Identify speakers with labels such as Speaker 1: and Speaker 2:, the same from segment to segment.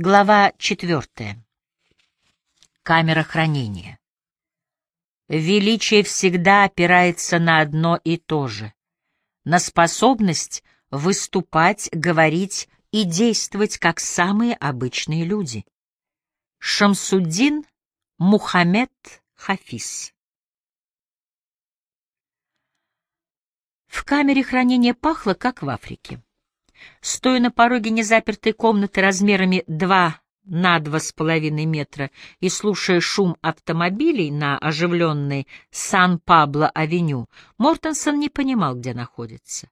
Speaker 1: Глава четвертая. Камера хранения. Величие всегда опирается на одно и то же — на способность выступать, говорить и действовать как самые обычные люди. Шамсуддин Мухаммед Хафиз В камере хранения пахло, как в Африке. Стоя на пороге незапертой комнаты размерами два на два с половиной метра и слушая шум автомобилей на оживленной Сан-Пабло-авеню, Мортенсон не понимал, где находится.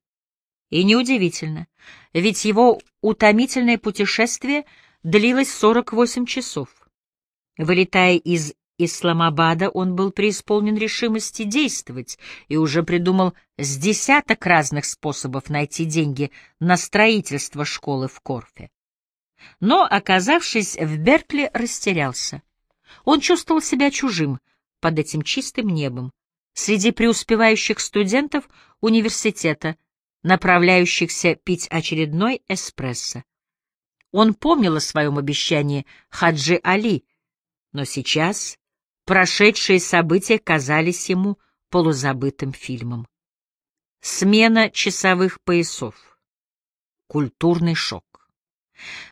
Speaker 1: И неудивительно, ведь его утомительное путешествие длилось 48 часов. Вылетая из Исламабада он был преисполнен решимости действовать и уже придумал с десяток разных способов найти деньги на строительство школы в Корфе. Но, оказавшись в Беркли, растерялся. Он чувствовал себя чужим под этим чистым небом, среди преуспевающих студентов университета, направляющихся пить очередной эспрессо. Он помнил о своем обещании Хаджи Али, но сейчас Прошедшие события казались ему полузабытым фильмом. Смена часовых поясов. Культурный шок.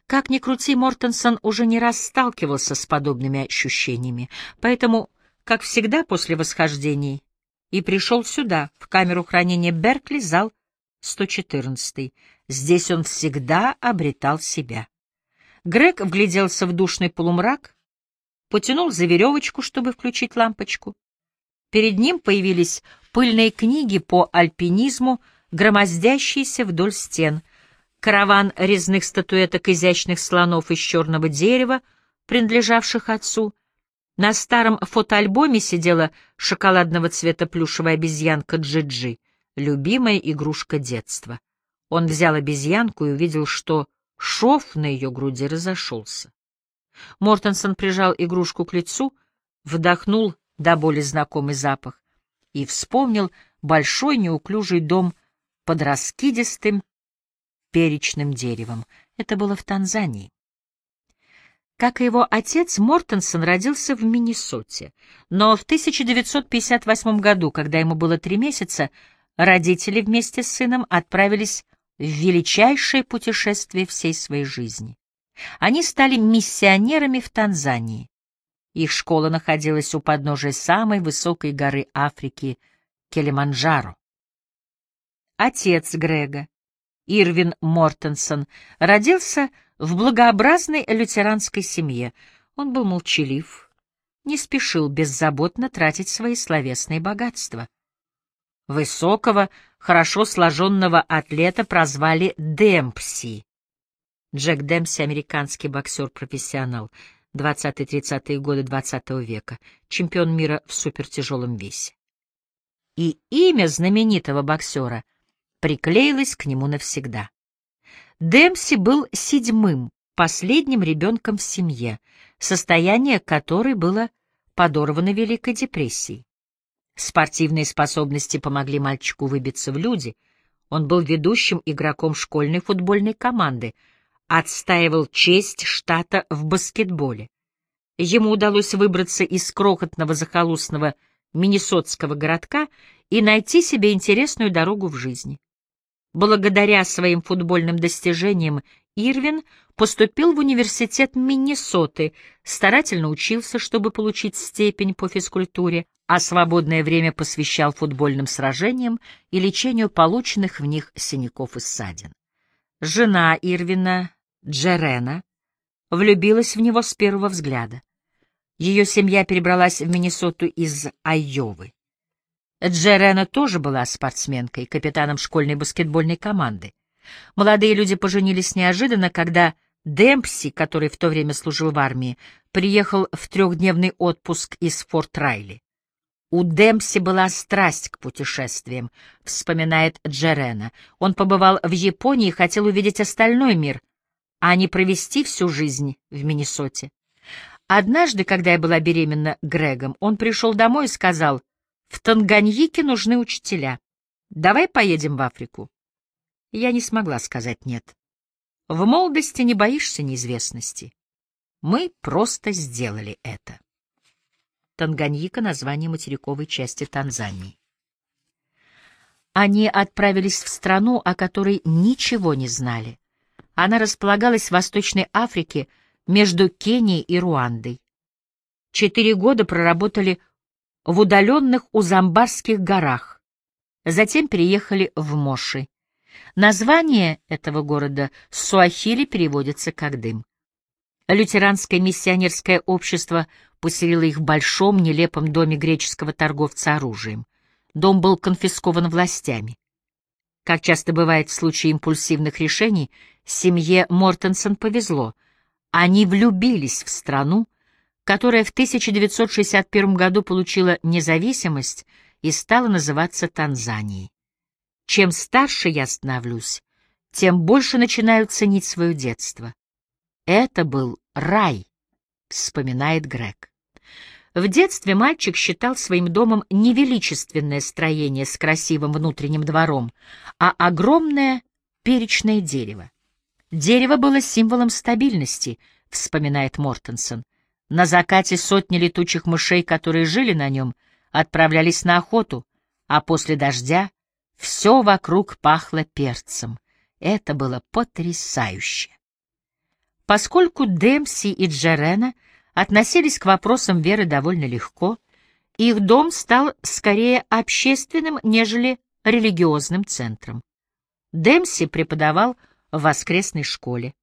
Speaker 1: Как ни крути, Мортенсон уже не раз сталкивался с подобными ощущениями, поэтому, как всегда после восхождений, и пришел сюда, в камеру хранения Беркли, зал 114. Здесь он всегда обретал себя. Грег вгляделся в душный полумрак, потянул за веревочку, чтобы включить лампочку. Перед ним появились пыльные книги по альпинизму, громоздящиеся вдоль стен, караван резных статуэток изящных слонов из черного дерева, принадлежавших отцу. На старом фотоальбоме сидела шоколадного цвета плюшевая обезьянка Джиджи, -Джи, любимая игрушка детства. Он взял обезьянку и увидел, что шов на ее груди разошелся. Мортенсон прижал игрушку к лицу, вдохнул до боли знакомый запах и вспомнил большой неуклюжий дом под раскидистым перечным деревом. Это было в Танзании. Как и его отец, Мортенсон родился в Миннесоте, но в 1958 году, когда ему было три месяца, родители вместе с сыном отправились в величайшее путешествие всей своей жизни. Они стали миссионерами в Танзании. Их школа находилась у подножия самой высокой горы Африки — Келиманджаро. Отец Грега, Ирвин Мортенсон, родился в благообразной лютеранской семье. Он был молчалив, не спешил беззаботно тратить свои словесные богатства. Высокого, хорошо сложенного атлета прозвали Демпси. Джек Демпси — американский боксер-профессионал, 20-30-е годы XX -го века, чемпион мира в супертяжелом весе. И имя знаменитого боксера приклеилось к нему навсегда. Демпси был седьмым, последним ребенком в семье, состояние которой было подорвано Великой депрессией. Спортивные способности помогли мальчику выбиться в люди. Он был ведущим игроком школьной футбольной команды — отстаивал честь штата в баскетболе. Ему удалось выбраться из крохотного захолустного миннесотского городка и найти себе интересную дорогу в жизни. Благодаря своим футбольным достижениям Ирвин поступил в университет Миннесоты, старательно учился, чтобы получить степень по физкультуре, а свободное время посвящал футбольным сражениям и лечению полученных в них синяков и ссадин. Жена Ирвина, Джерена, влюбилась в него с первого взгляда. Ее семья перебралась в Миннесоту из Айовы. Джерена тоже была спортсменкой, капитаном школьной баскетбольной команды. Молодые люди поженились неожиданно, когда Демпси, который в то время служил в армии, приехал в трехдневный отпуск из Форт Райли. У Демпси была страсть к путешествиям, вспоминает Джерена. Он побывал в Японии и хотел увидеть остальной мир, а не провести всю жизнь в Миннесоте. Однажды, когда я была беременна Грегом, он пришел домой и сказал, «В Танганьике нужны учителя. Давай поедем в Африку». Я не смогла сказать «нет». В молодости не боишься неизвестности. Мы просто сделали это. Танганьика — название материковой части Танзании. Они отправились в страну, о которой ничего не знали. Она располагалась в Восточной Африке между Кенией и Руандой. Четыре года проработали в удаленных Узамбарских горах. Затем переехали в Моши. Название этого города с суахили переводится как «дым». Лютеранское миссионерское общество поселило их в большом нелепом доме греческого торговца оружием. Дом был конфискован властями. Как часто бывает в случае импульсивных решений, семье Мортенсон повезло. Они влюбились в страну, которая в 1961 году получила независимость и стала называться Танзанией. Чем старше я становлюсь, тем больше начинаю ценить свое детство. Это был рай, вспоминает Грег. В детстве мальчик считал своим домом не величественное строение с красивым внутренним двором, а огромное перечное дерево. Дерево было символом стабильности, вспоминает Мортенсон. На закате сотни летучих мышей, которые жили на нем, отправлялись на охоту, а после дождя все вокруг пахло перцем. Это было потрясающе. Поскольку Демси и Джерена относились к вопросам веры довольно легко, их дом стал скорее общественным, нежели религиозным центром. Демси преподавал в воскресной школе,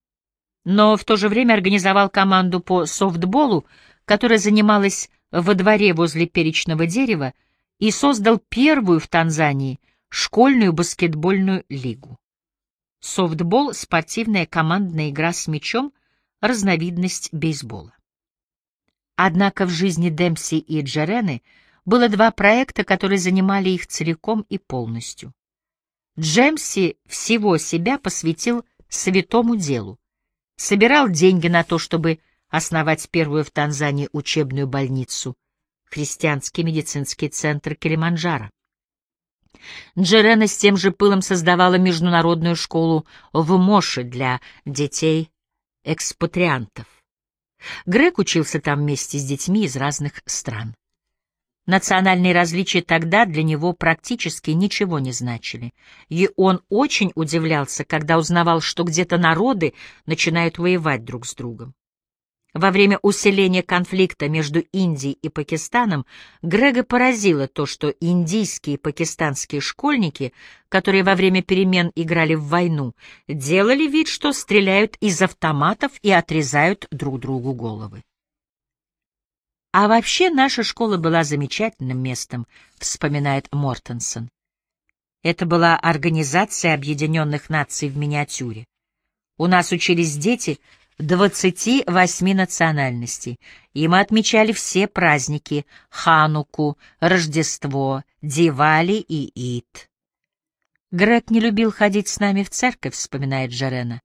Speaker 1: но в то же время организовал команду по софтболу, которая занималась во дворе возле перечного дерева и создал первую в Танзании школьную баскетбольную лигу. Софтбол — спортивная командная игра с мячом, разновидность бейсбола. Однако в жизни Демпси и Джерены было два проекта, которые занимали их целиком и полностью. Джемси всего себя посвятил святому делу, собирал деньги на то, чтобы основать первую в Танзании учебную больницу, христианский медицинский центр Килиманджаро. Джерена с тем же пылом создавала международную школу в Моше для детей-экспатриантов. Грег учился там вместе с детьми из разных стран. Национальные различия тогда для него практически ничего не значили, и он очень удивлялся, когда узнавал, что где-то народы начинают воевать друг с другом. Во время усиления конфликта между Индией и Пакистаном Грега поразило то, что индийские и пакистанские школьники, которые во время перемен играли в войну, делали вид, что стреляют из автоматов и отрезают друг другу головы. А вообще наша школа была замечательным местом, вспоминает Мортенсон. Это была Организация Объединенных Наций в миниатюре. У нас учились дети, 28 национальностей, и мы отмечали все праздники — Хануку, Рождество, Дивали и Ид. Грег не любил ходить с нами в церковь, вспоминает Джерена,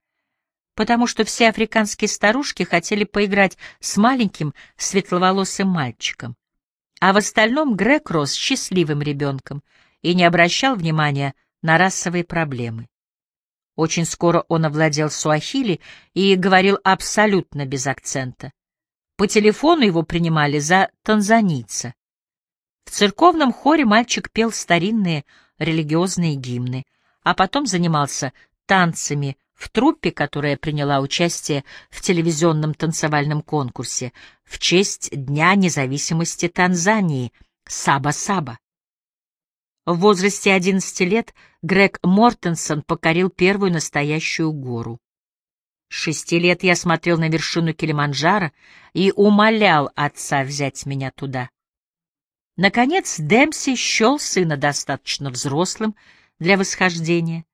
Speaker 1: потому что все африканские старушки хотели поиграть с маленьким светловолосым мальчиком. А в остальном Грег рос счастливым ребенком и не обращал внимания на расовые проблемы. Очень скоро он овладел суахили и говорил абсолютно без акцента. По телефону его принимали за танзанийца. В церковном хоре мальчик пел старинные религиозные гимны, а потом занимался танцами в труппе, которая приняла участие в телевизионном танцевальном конкурсе в честь Дня независимости Танзании «Саба-Саба». В возрасте 11 лет Грег Мортенсон покорил первую настоящую гору. С шести лет я смотрел на вершину Килиманджаро и умолял отца взять меня туда. Наконец Демси счел сына достаточно взрослым для восхождения,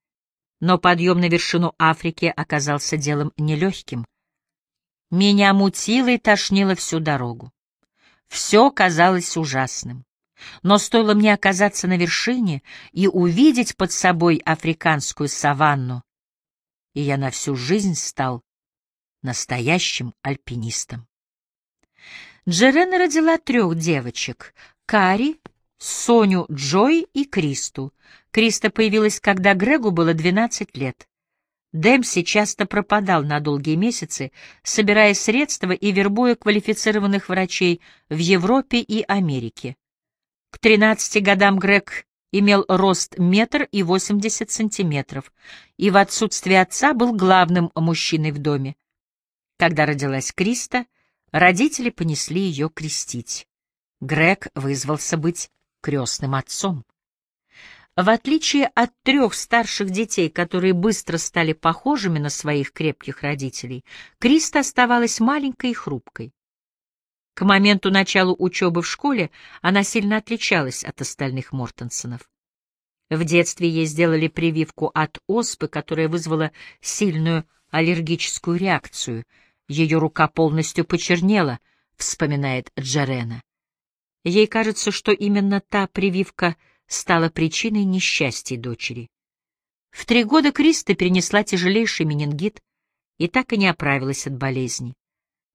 Speaker 1: но подъем на вершину Африки оказался делом нелегким. Меня мутило и тошнило всю дорогу. Все казалось ужасным. Но стоило мне оказаться на вершине и увидеть под собой африканскую саванну, и я на всю жизнь стал настоящим альпинистом. Джерена родила трех девочек — Кари, Соню Джой и Кристу. Криста появилась, когда Грегу было 12 лет. Демпси часто пропадал на долгие месяцы, собирая средства и вербуя квалифицированных врачей в Европе и Америке. К 13 годам Грег имел рост метр и восемьдесят сантиметров, и в отсутствие отца был главным мужчиной в доме. Когда родилась Криста, родители понесли ее крестить. Грег вызвался быть крестным отцом. В отличие от трех старших детей, которые быстро стали похожими на своих крепких родителей, Криста оставалась маленькой и хрупкой. К моменту начала учебы в школе она сильно отличалась от остальных Мортенсонов. В детстве ей сделали прививку от оспы, которая вызвала сильную аллергическую реакцию. Ее рука полностью почернела, вспоминает Джарена. Ей кажется, что именно та прививка — стала причиной несчастья дочери. В три года Криста перенесла тяжелейший менингит и так и не оправилась от болезни.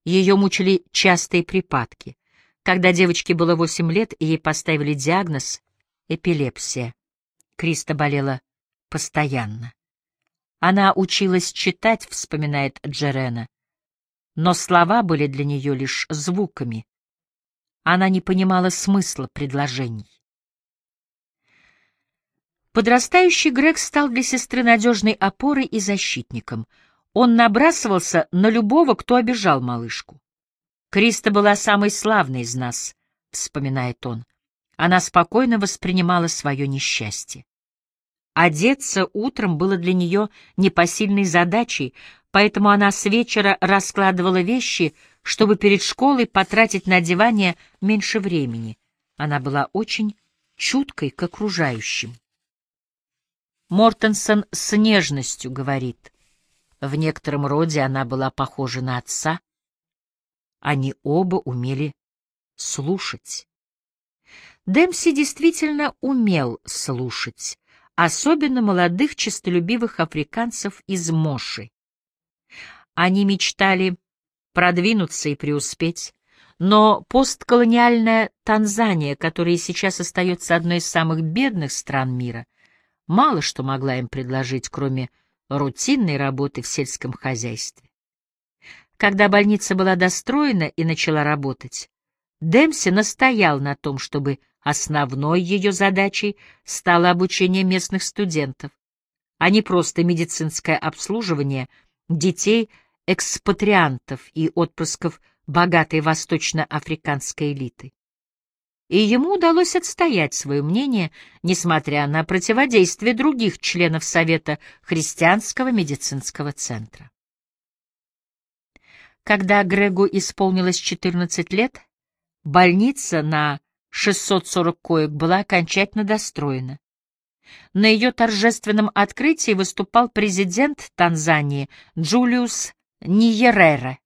Speaker 1: Ее мучили частые припадки. Когда девочке было восемь лет, ей поставили диагноз — эпилепсия. Криста болела постоянно. Она училась читать, вспоминает Джерена, но слова были для нее лишь звуками. Она не понимала смысла предложений. Подрастающий Грег стал для сестры надежной опорой и защитником. Он набрасывался на любого, кто обижал малышку. «Криста была самой славной из нас», — вспоминает он. Она спокойно воспринимала свое несчастье. Одеться утром было для нее непосильной задачей, поэтому она с вечера раскладывала вещи, чтобы перед школой потратить на одевание меньше времени. Она была очень чуткой к окружающим. Мортенсон с нежностью говорит. В некотором роде она была похожа на отца. Они оба умели слушать. Демси действительно умел слушать, особенно молодых честолюбивых африканцев из Моши. Они мечтали продвинуться и преуспеть, но постколониальная Танзания, которая сейчас остается одной из самых бедных стран мира, мало что могла им предложить, кроме рутинной работы в сельском хозяйстве. Когда больница была достроена и начала работать, Демси настоял на том, чтобы основной ее задачей стало обучение местных студентов, а не просто медицинское обслуживание детей экспатриантов и отпрысков богатой восточноафриканской элиты и ему удалось отстоять свое мнение, несмотря на противодействие других членов Совета Христианского медицинского центра. Когда Грегу исполнилось 14 лет, больница на 640 коек была окончательно достроена. На ее торжественном открытии выступал президент Танзании Джулиус Ниерера.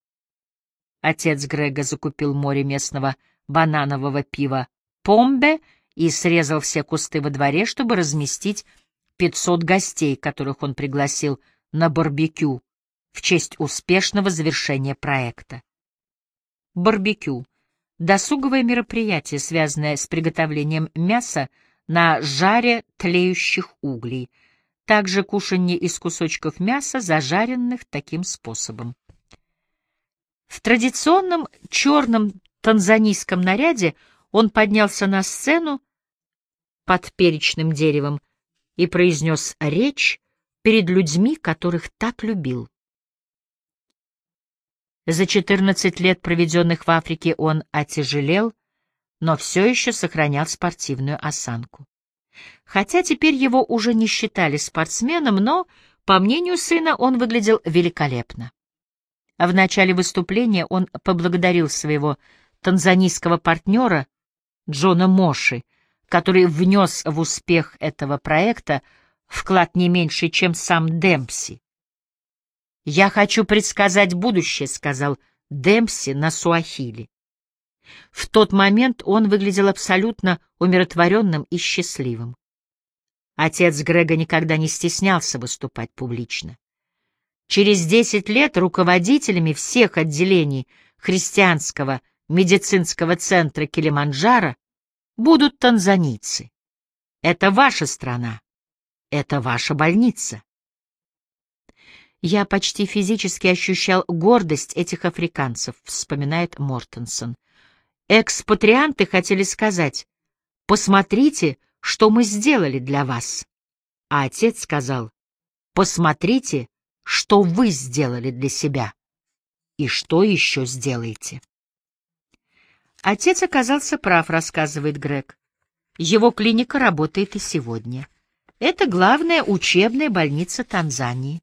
Speaker 1: Отец Грега закупил море местного бананового пива Помбе и срезал все кусты во дворе, чтобы разместить 500 гостей, которых он пригласил на барбекю в честь успешного завершения проекта. Барбекю — досуговое мероприятие, связанное с приготовлением мяса на жаре тлеющих углей, также кушанье из кусочков мяса, зажаренных таким способом. В традиционном черном танзанийском наряде он поднялся на сцену под перечным деревом и произнес речь перед людьми, которых так любил. За 14 лет, проведенных в Африке, он отяжелел, но все еще сохранял спортивную осанку. Хотя теперь его уже не считали спортсменом, но, по мнению сына, он выглядел великолепно. В начале выступления он поблагодарил своего танзанийского партнера Джона Моши, который внес в успех этого проекта вклад не меньший, чем сам Демпси. «Я хочу предсказать будущее», — сказал Демпси на суахили. В тот момент он выглядел абсолютно умиротворенным и счастливым. Отец Грега никогда не стеснялся выступать публично. Через десять лет руководителями всех отделений христианского медицинского центра Килиманджаро будут танзанийцы. Это ваша страна, это ваша больница. Я почти физически ощущал гордость этих африканцев, вспоминает Мортенсон. Экспатрианты хотели сказать, посмотрите, что мы сделали для вас. А отец сказал, посмотрите, что вы сделали для себя и что еще сделаете. Отец оказался прав, рассказывает Грег. Его клиника работает и сегодня. Это главная учебная больница Танзании.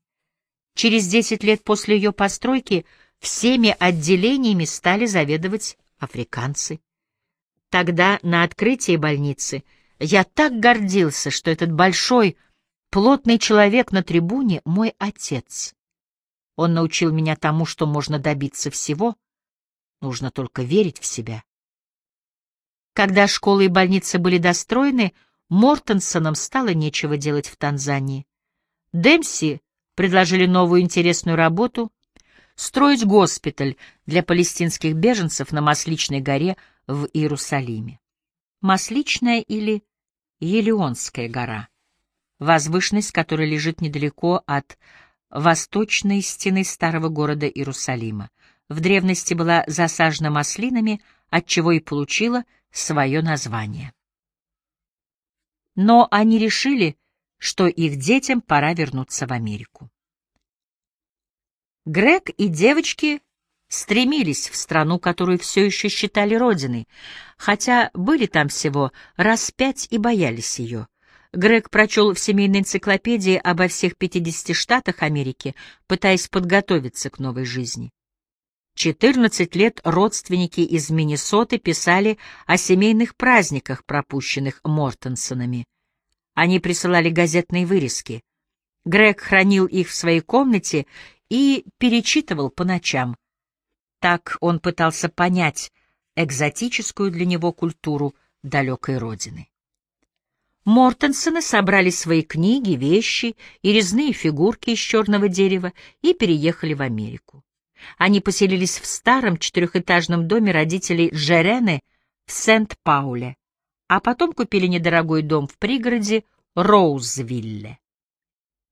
Speaker 1: Через 10 лет после ее постройки всеми отделениями стали заведовать африканцы. Тогда на открытии больницы я так гордился, что этот большой, плотный человек на трибуне — мой отец. Он научил меня тому, что можно добиться всего, нужно только верить в себя. Когда школы и больницы были достроены, Мортенсонам стало нечего делать в Танзании. Демси предложили новую интересную работу — строить госпиталь для палестинских беженцев на Масличной горе в Иерусалиме. Масличная или Елеонская гора, возвышенность которой лежит недалеко от восточной стены старого города Иерусалима. В древности была засажена маслинами, отчего и получила — свое название. Но они решили, что их детям пора вернуться в Америку. Грег и девочки стремились в страну, которую все еще считали родиной, хотя были там всего раз пять и боялись ее. Грег прочел в семейной энциклопедии обо всех 50 штатах Америки, пытаясь подготовиться к новой жизни. 14 лет родственники из Миннесоты писали о семейных праздниках, пропущенных Мортенсонами. Они присылали газетные вырезки. Грег хранил их в своей комнате и перечитывал по ночам. Так он пытался понять экзотическую для него культуру далекой родины. Мортенсоны собрали свои книги, вещи и резные фигурки из черного дерева и переехали в Америку. Они поселились в старом четырехэтажном доме родителей Джерены в Сент-Пауле, а потом купили недорогой дом в пригороде Роузвилле.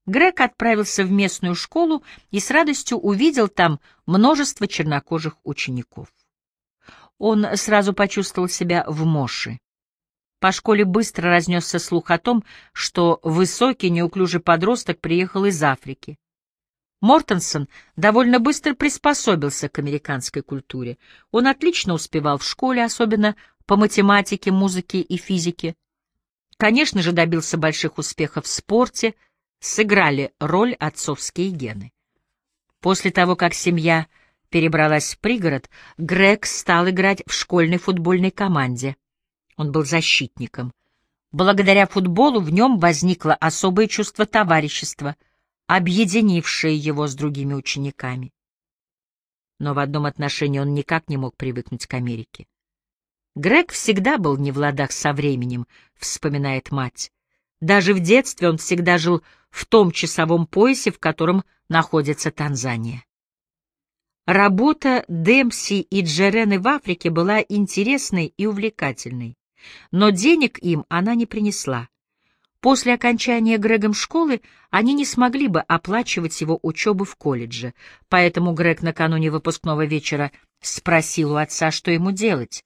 Speaker 1: Грег отправился в местную школу и с радостью увидел там множество чернокожих учеников. Он сразу почувствовал себя в Моше. По школе быстро разнесся слух о том, что высокий неуклюжий подросток приехал из Африки. Мортенсон довольно быстро приспособился к американской культуре. Он отлично успевал в школе, особенно по математике, музыке и физике. Конечно же, добился больших успехов в спорте, сыграли роль отцовские гены. После того, как семья перебралась в пригород, Грег стал играть в школьной футбольной команде. Он был защитником. Благодаря футболу в нем возникло особое чувство товарищества — объединившее его с другими учениками. Но в одном отношении он никак не мог привыкнуть к Америке. Грег всегда был не в ладах со временем, вспоминает мать. Даже в детстве он всегда жил в том часовом поясе, в котором находится Танзания. Работа Демси и Джерены в Африке была интересной и увлекательной, но денег им она не принесла. После окончания Грегом школы они не смогли бы оплачивать его учебу в колледже, поэтому Грег накануне выпускного вечера спросил у отца, что ему делать.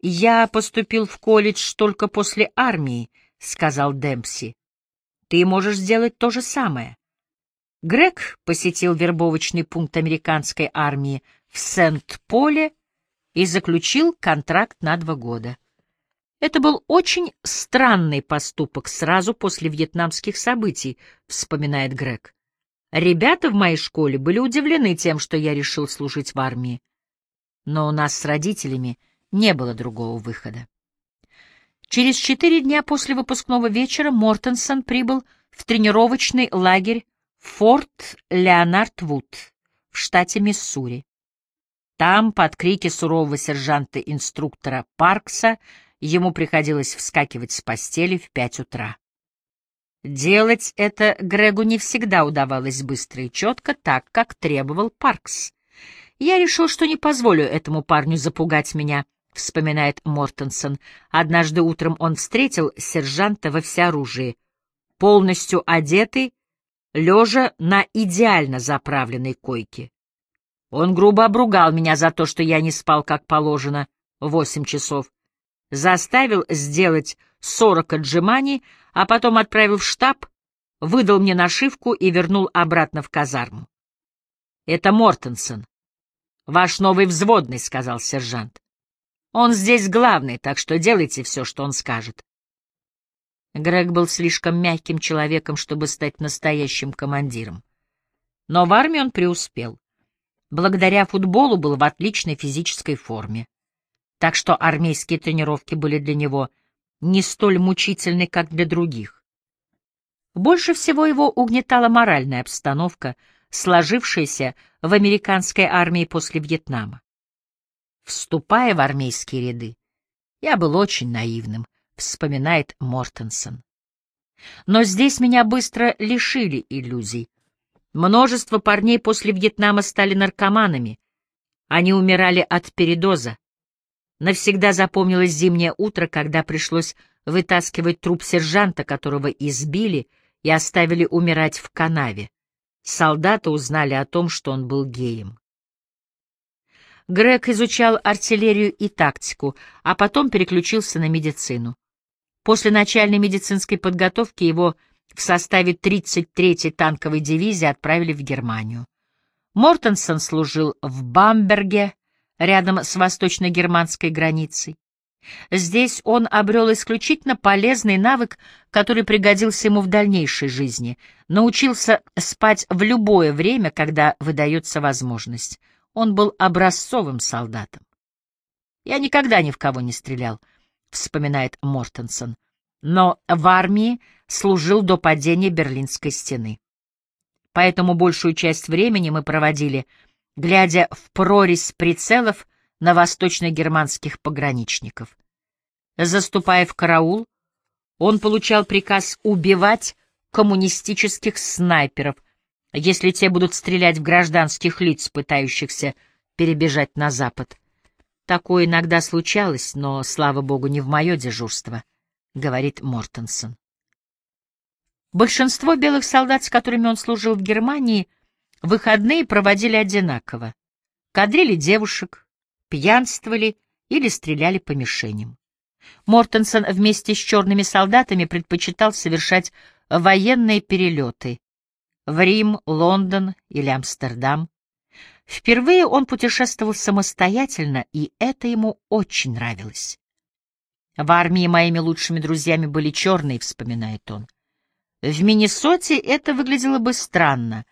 Speaker 1: «Я поступил в колледж только после армии», — сказал Демпси. «Ты можешь сделать то же самое». Грег посетил вербовочный пункт американской армии в Сент-Поле и заключил контракт на два года. Это был очень странный поступок сразу после вьетнамских событий, вспоминает Грег. Ребята в моей школе были удивлены тем, что я решил служить в армии. Но у нас с родителями не было другого выхода. Через четыре дня после выпускного вечера Мортенсон прибыл в тренировочный лагерь Форт Леонард Вуд в штате Миссури. Там, под крики сурового сержанта-инструктора Паркса, ему приходилось вскакивать с постели в пять утра. Делать это Грегу не всегда удавалось быстро и четко, так, как требовал Паркс. «Я решил, что не позволю этому парню запугать меня», — вспоминает Мортенсон. Однажды утром он встретил сержанта во всеоружии, полностью одетый, лежа на идеально заправленной койке. Он грубо обругал меня за то, что я не спал как положено восемь часов, заставил сделать сорок отжиманий, а потом отправил в штаб, выдал мне нашивку и вернул обратно в казарму. «Это Мортенсон. Ваш новый взводный», — сказал сержант. «Он здесь главный, так что делайте все, что он скажет». Грег был слишком мягким человеком, чтобы стать настоящим командиром. Но в армии он преуспел. Благодаря футболу был в отличной физической форме. Так что армейские тренировки были для него не столь мучительны, как для других. Больше всего его угнетала моральная обстановка, сложившаяся в американской армии после Вьетнама. Вступая в армейские ряды, я был очень наивным, вспоминает Мортенсон. Но здесь меня быстро лишили иллюзий. Множество парней после Вьетнама стали наркоманами. Они умирали от передоза. Навсегда запомнилось зимнее утро, когда пришлось вытаскивать труп сержанта, которого избили и оставили умирать в канаве. Солдаты узнали о том, что он был геем. Грег изучал артиллерию и тактику, а потом переключился на медицину. После начальной медицинской подготовки его в составе 33-й танковой дивизии отправили в Германию. Мортенсон служил в Бамберге, рядом с восточно-германской границей. Здесь он обрел исключительно полезный навык, который пригодился ему в дальнейшей жизни. Научился спать в любое время, когда выдается возможность. Он был образцовым солдатом. «Я никогда ни в кого не стрелял», — вспоминает Мортенсон, «но в армии служил до падения Берлинской стены. Поэтому большую часть времени мы проводили, глядя в прорезь прицелов на восточно-германских пограничников. Заступая в караул, он получал приказ убивать коммунистических снайперов, если те будут стрелять в гражданских лиц, пытающихся перебежать на запад. Такое иногда случалось, но, слава богу, не в мое дежурство, — говорит Мортенсон. Большинство белых солдат, с которыми он служил в Германии, выходные проводили одинаково. Кадрили девушек, пьянствовали или стреляли по мишеням. Мортенсон вместе с черными солдатами предпочитал совершать военные перелеты в Рим, Лондон или Амстердам. Впервые он путешествовал самостоятельно, и это ему очень нравилось. В армии моими лучшими друзьями были черные, вспоминает он. В Миннесоте это выглядело бы странно,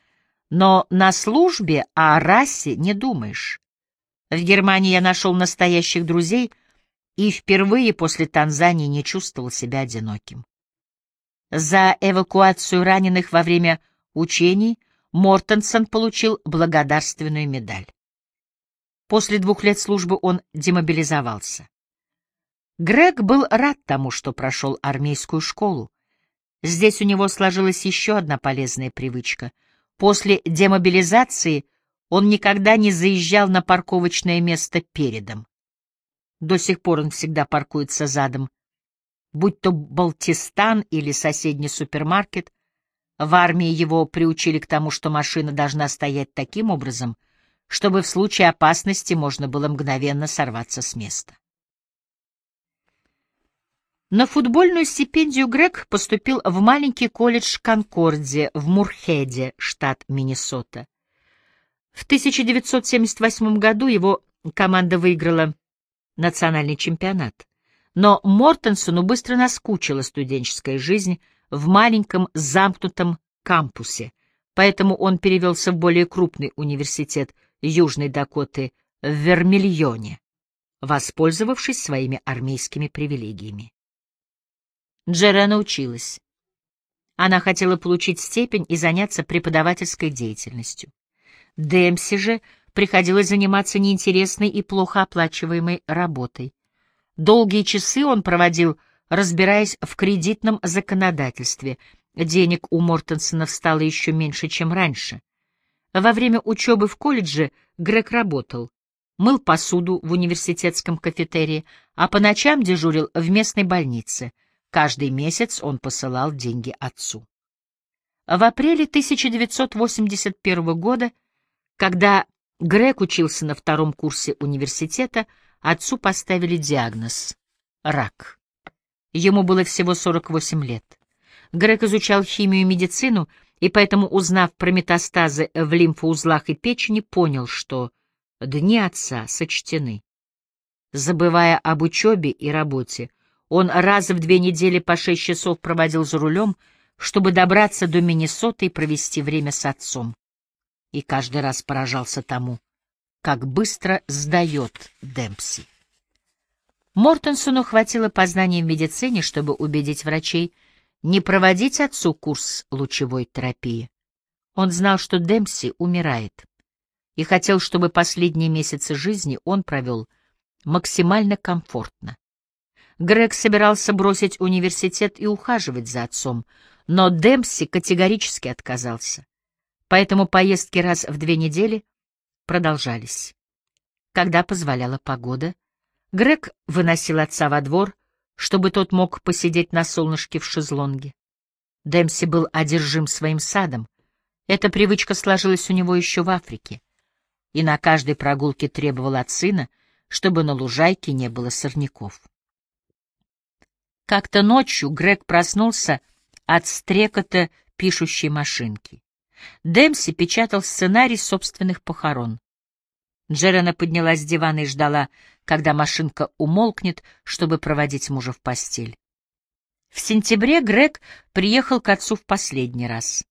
Speaker 1: но на службе о расе не думаешь. В Германии я нашел настоящих друзей и впервые после Танзании не чувствовал себя одиноким. За эвакуацию раненых во время учений Мортенсон получил благодарственную медаль. После двух лет службы он демобилизовался. Грег был рад тому, что прошел армейскую школу. Здесь у него сложилась еще одна полезная привычка. После демобилизации — он никогда не заезжал на парковочное место передом. До сих пор он всегда паркуется задом. Будь то Балтистан или соседний супермаркет, в армии его приучили к тому, что машина должна стоять таким образом, чтобы в случае опасности можно было мгновенно сорваться с места. На футбольную стипендию Грег поступил в маленький колледж Конкордия в Мурхеде, штат Миннесота. В 1978 году его команда выиграла национальный чемпионат. Но Мортенсону быстро наскучила студенческая жизнь в маленьком замкнутом кампусе, поэтому он перевелся в более крупный университет Южной Дакоты в Вермильоне, воспользовавшись своими армейскими привилегиями. Джерена училась. Она хотела получить степень и заняться преподавательской деятельностью. Демси же приходилось заниматься неинтересной и плохо оплачиваемой работой. Долгие часы он проводил, разбираясь в кредитном законодательстве. Денег у Мортенсона стало еще меньше, чем раньше. Во время учебы в колледже Грег работал, мыл посуду в университетском кафетерии, а по ночам дежурил в местной больнице. Каждый месяц он посылал деньги отцу. В апреле 1981 года, когда Грег учился на втором курсе университета, отцу поставили диагноз — рак. Ему было всего 48 лет. Грег изучал химию и медицину, и поэтому, узнав про метастазы в лимфоузлах и печени, понял, что дни отца сочтены. Забывая об учебе и работе, он раз в две недели по шесть часов проводил за рулем — чтобы добраться до Миннесоты и провести время с отцом. И каждый раз поражался тому, как быстро сдает Демпси. Мортенсону хватило познаний в медицине, чтобы убедить врачей не проводить отцу курс лучевой терапии. Он знал, что Демпси умирает, и хотел, чтобы последние месяцы жизни он провел максимально комфортно. Грег собирался бросить университет и ухаживать за отцом, но Демпси категорически отказался. Поэтому поездки раз в две недели продолжались. Когда позволяла погода, Грег выносил отца во двор, чтобы тот мог посидеть на солнышке в шезлонге. Демпси был одержим своим садом. Эта привычка сложилась у него еще в Африке. И на каждой прогулке требовал от сына, чтобы на лужайке не было сорняков. Как-то ночью Грег проснулся от стрекота пишущей машинки. Демси печатал сценарий собственных похорон. Джерена поднялась с дивана и ждала, когда машинка умолкнет, чтобы проводить мужа в постель. В сентябре Грег приехал к отцу в последний раз.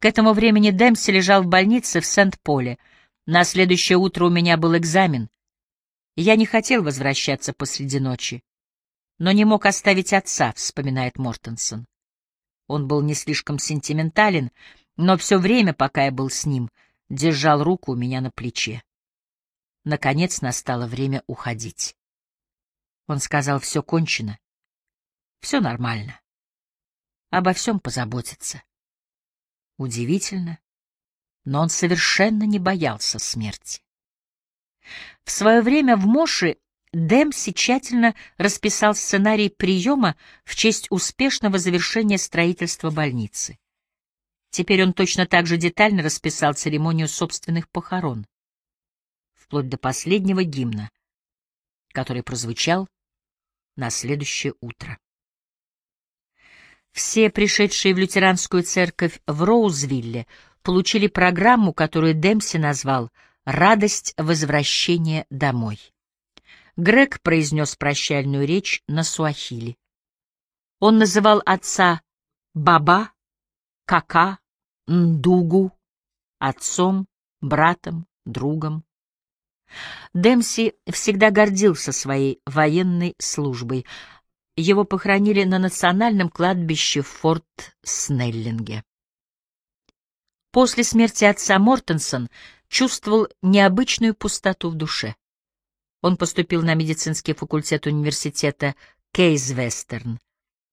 Speaker 1: К этому времени Демси лежал в больнице в Сент-Поле. На следующее утро у меня был экзамен. Я не хотел возвращаться посреди ночи, но не мог оставить отца, вспоминает Мортенсон. Он был не слишком сентиментален, но все время, пока я был с ним, держал руку у меня на плече. Наконец настало время уходить. Он сказал, все кончено, все нормально, обо всем позаботиться. Удивительно, но он совершенно не боялся смерти. В свое время в Моше Демпси тщательно расписал сценарий приема в честь успешного завершения строительства больницы. Теперь он точно так же детально расписал церемонию собственных похорон, вплоть до последнего гимна, который прозвучал на следующее утро. Все пришедшие в лютеранскую церковь в Роузвилле получили программу, которую Демпси назвал «Радость возвращения домой». Грег произнес прощальную речь на суахили. Он называл отца Баба, Кака, Ндугу, отцом, братом, другом. Демси всегда гордился своей военной службой. Его похоронили на национальном кладбище в Форт Снеллинге. После смерти отца Мортенсон чувствовал необычную пустоту в душе. Он поступил на медицинский факультет университета Кейс-Вестерн,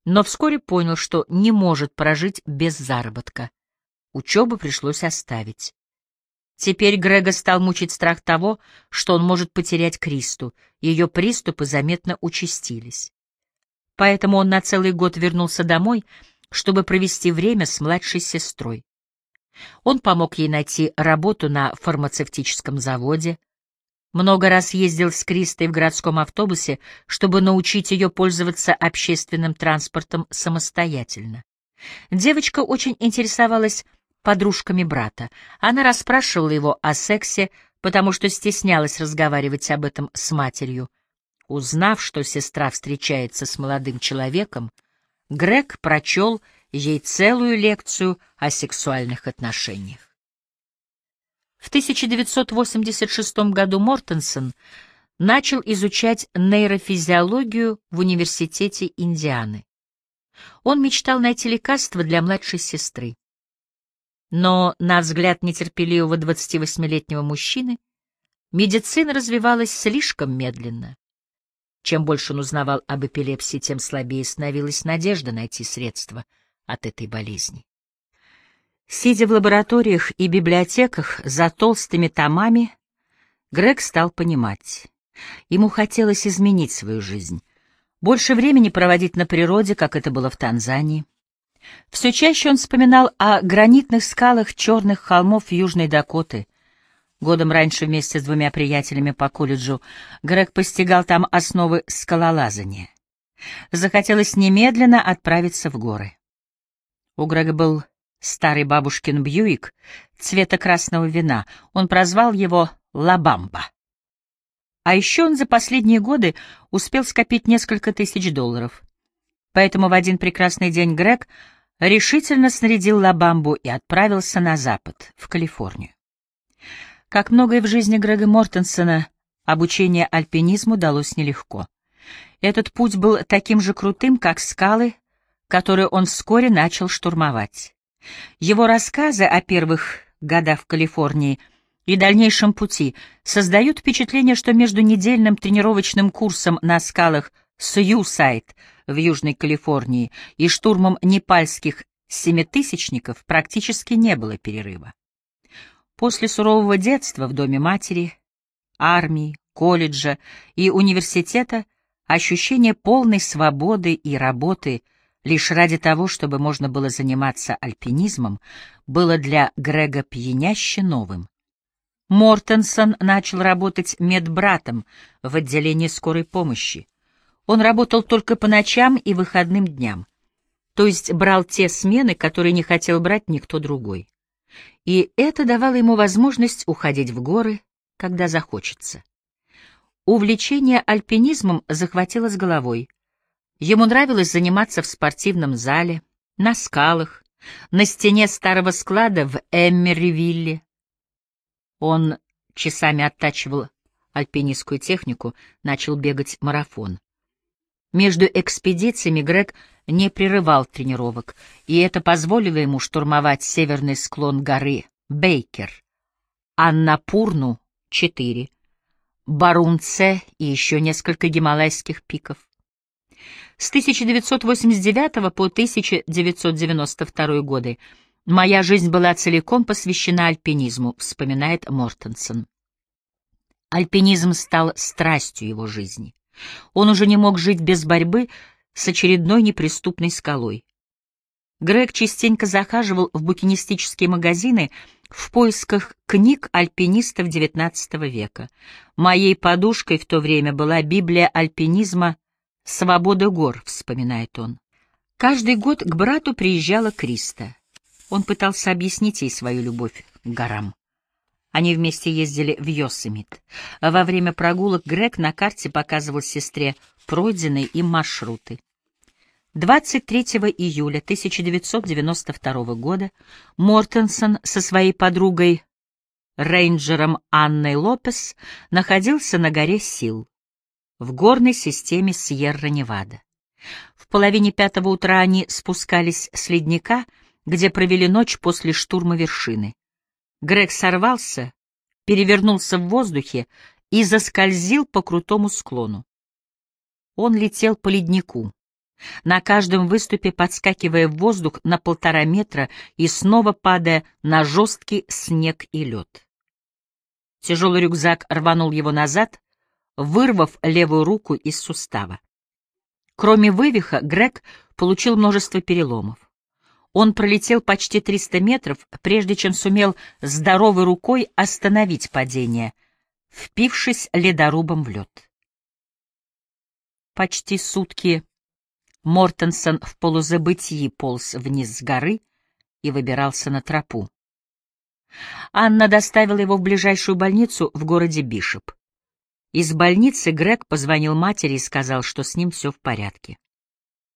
Speaker 1: но вскоре понял, что не может прожить без заработка. Учебу пришлось оставить. Теперь Грега стал мучить страх того, что он может потерять Кристу, ее приступы заметно участились. Поэтому он на целый год вернулся домой, чтобы провести время с младшей сестрой. Он помог ей найти работу на фармацевтическом заводе, много раз ездил с Кристой в городском автобусе, чтобы научить ее пользоваться общественным транспортом самостоятельно. Девочка очень интересовалась подружками брата. Она расспрашивала его о сексе, потому что стеснялась разговаривать об этом с матерью. Узнав, что сестра встречается с молодым человеком, Грег прочел ей целую лекцию о сексуальных отношениях. В 1986 году Мортенсон начал изучать нейрофизиологию в Университете Индианы. Он мечтал найти лекарство для младшей сестры. Но, на взгляд нетерпеливого 28-летнего мужчины, медицина развивалась слишком медленно. Чем больше он узнавал об эпилепсии, тем слабее становилась надежда найти средства от этой болезни. Сидя в лабораториях и библиотеках за толстыми томами, Грег стал понимать. Ему хотелось изменить свою жизнь, больше времени проводить на природе, как это было в Танзании. Все чаще он вспоминал о гранитных скалах черных холмов Южной Дакоты. Годом раньше вместе с двумя приятелями по колледжу Грег постигал там основы скалолазания. Захотелось немедленно отправиться в горы. У Грега был старый бабушкин Бьюик цвета красного вина. Он прозвал его «Лабамба». А еще он за последние годы успел скопить несколько тысяч долларов. Поэтому в один прекрасный день Грег решительно снарядил Лабамбу и отправился на запад, в Калифорнию. Как многое в жизни Грега Мортенсона, обучение альпинизму далось нелегко. Этот путь был таким же крутым, как скалы, которые он вскоре начал штурмовать. Его рассказы о первых годах в Калифорнии и дальнейшем пути создают впечатление, что между недельным тренировочным курсом на скалах Сьюсайд в Южной Калифорнии и штурмом непальских семитысячников практически не было перерыва. После сурового детства в доме матери, армии, колледжа и университета ощущение полной свободы и работы лишь ради того, чтобы можно было заниматься альпинизмом, было для Грега пьяняще новым. Мортенсон начал работать медбратом в отделении скорой помощи. Он работал только по ночам и выходным дням, то есть брал те смены, которые не хотел брать никто другой. И это давало ему возможность уходить в горы, когда захочется. Увлечение альпинизмом захватило с головой. Ему нравилось заниматься в спортивном зале, на скалах, на стене старого склада в Эммерривилле. Он часами оттачивал альпинистскую технику, начал бегать марафон. Между экспедициями Грег не прерывал тренировок, и это позволило ему штурмовать северный склон горы Бейкер, Аннапурну — 4, Барунце и еще несколько гималайских пиков. С 1989 по 1992 годы моя жизнь была целиком посвящена альпинизму, вспоминает Мортенсон. Альпинизм стал страстью его жизни. Он уже не мог жить без борьбы с очередной неприступной скалой. Грег частенько захаживал в букинистические магазины в поисках книг альпинистов XIX века. Моей подушкой в то время была Библия альпинизма «Свобода гор», — вспоминает он. Каждый год к брату приезжала Криста. Он пытался объяснить ей свою любовь к горам. Они вместе ездили в Йосемит. Во время прогулок Грег на карте показывал сестре пройденные им маршруты. 23 июля 1992 года Мортенсон со своей подругой рейнджером Анной Лопес находился на горе Сил в горной системе Сьерра-Невада. В половине пятого утра они спускались с ледника, где провели ночь после штурма вершины. Грег сорвался, перевернулся в воздухе и заскользил по крутому склону. Он летел по леднику, на каждом выступе подскакивая в воздух на полтора метра и снова падая на жесткий снег и лед. Тяжелый рюкзак рванул его назад, вырвав левую руку из сустава. Кроме вывиха, Грег получил множество переломов. Он пролетел почти 300 метров, прежде чем сумел здоровой рукой остановить падение, впившись ледорубом в лед. Почти сутки Мортенсон в полузабытии полз вниз с горы и выбирался на тропу. Анна доставила его в ближайшую больницу в городе Бишоп. Из больницы Грег позвонил матери и сказал, что с ним все в порядке.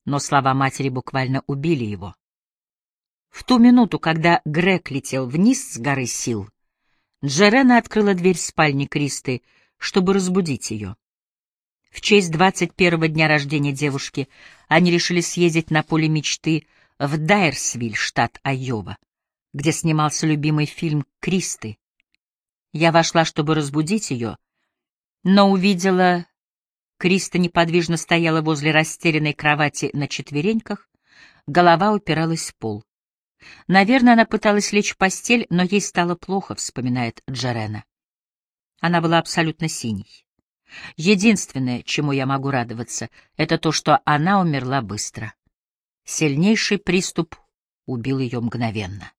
Speaker 1: Но слова матери буквально убили его. В ту минуту, когда Грег летел вниз с горы сил, Джерена открыла дверь спальни Кристы, чтобы разбудить ее. В честь 21-го дня рождения девушки они решили съездить на поле мечты в Дайерсвиль, штат Айова, где снимался любимый фильм «Кристы». Я вошла, чтобы разбудить ее, но увидела... Криста неподвижно стояла возле растерянной кровати на четвереньках, голова упиралась в пол. Наверное, она пыталась лечь в постель, но ей стало плохо, вспоминает Джерена. Она была абсолютно синей. Единственное, чему я могу радоваться, это то, что она умерла быстро. Сильнейший приступ убил ее мгновенно.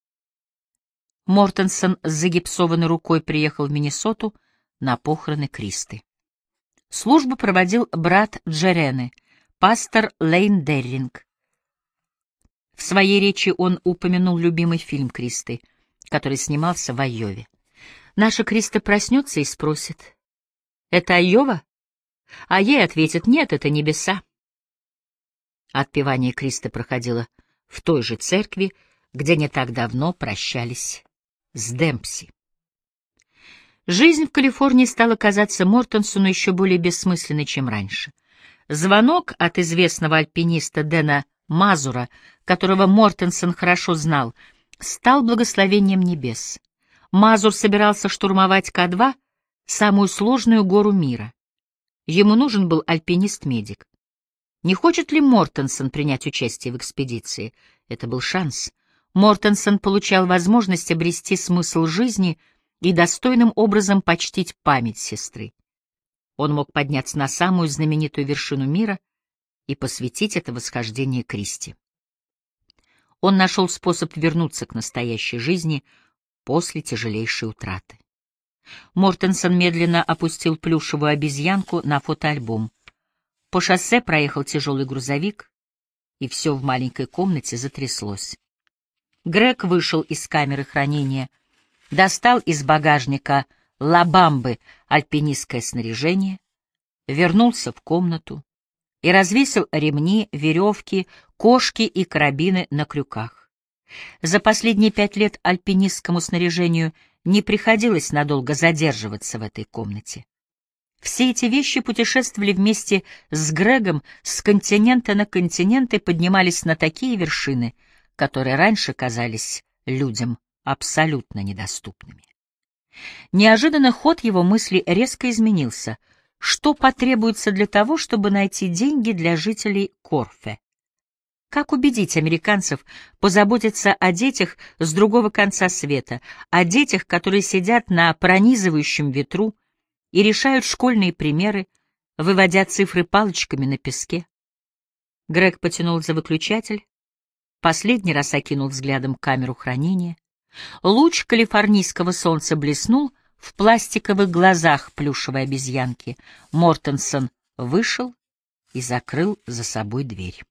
Speaker 1: Мортенсон с загипсованной рукой приехал в Миннесоту на похороны Кристы. Службу проводил брат Джерены, пастор Лейн Дерринг. В своей речи он упомянул любимый фильм Кристы, который снимался в Айове. Наша Криста проснется и спросит, «Это Айова?» А ей ответит, «Нет, это небеса». Отпевание Кристы проходило в той же церкви, где не так давно прощались с Демпси. Жизнь в Калифорнии стала казаться Мортенсону еще более бессмысленной, чем раньше. Звонок от известного альпиниста Дэна Мазура, которого Мортенсон хорошо знал, стал благословением небес. Мазур собирался штурмовать К-2, самую сложную гору мира. Ему нужен был альпинист-медик. Не хочет ли Мортенсон принять участие в экспедиции? Это был шанс. Мортенсон получал возможность обрести смысл жизни и достойным образом почтить память сестры. Он мог подняться на самую знаменитую вершину мира и посвятить это восхождение Кристи. Он нашел способ вернуться к настоящей жизни после тяжелейшей утраты. Мортенсон медленно опустил плюшевую обезьянку на фотоальбом. По шоссе проехал тяжелый грузовик, и все в маленькой комнате затряслось. Грег вышел из камеры хранения, достал из багажника лабамбы альпинистское снаряжение, вернулся в комнату и развесил ремни, веревки, кошки и карабины на крюках. За последние пять лет альпинистскому снаряжению не приходилось надолго задерживаться в этой комнате. Все эти вещи путешествовали вместе с Грегом с континента на континент и поднимались на такие вершины — которые раньше казались людям абсолютно недоступными. Неожиданно ход его мысли резко изменился. Что потребуется для того, чтобы найти деньги для жителей Корфе? Как убедить американцев позаботиться о детях с другого конца света, о детях, которые сидят на пронизывающем ветру и решают школьные примеры, выводя цифры палочками на песке? Грег потянул за выключатель, Последний раз окинул взглядом камеру хранения. Луч калифорнийского солнца блеснул в пластиковых глазах плюшевой обезьянки. Мортенсон вышел и закрыл за собой дверь.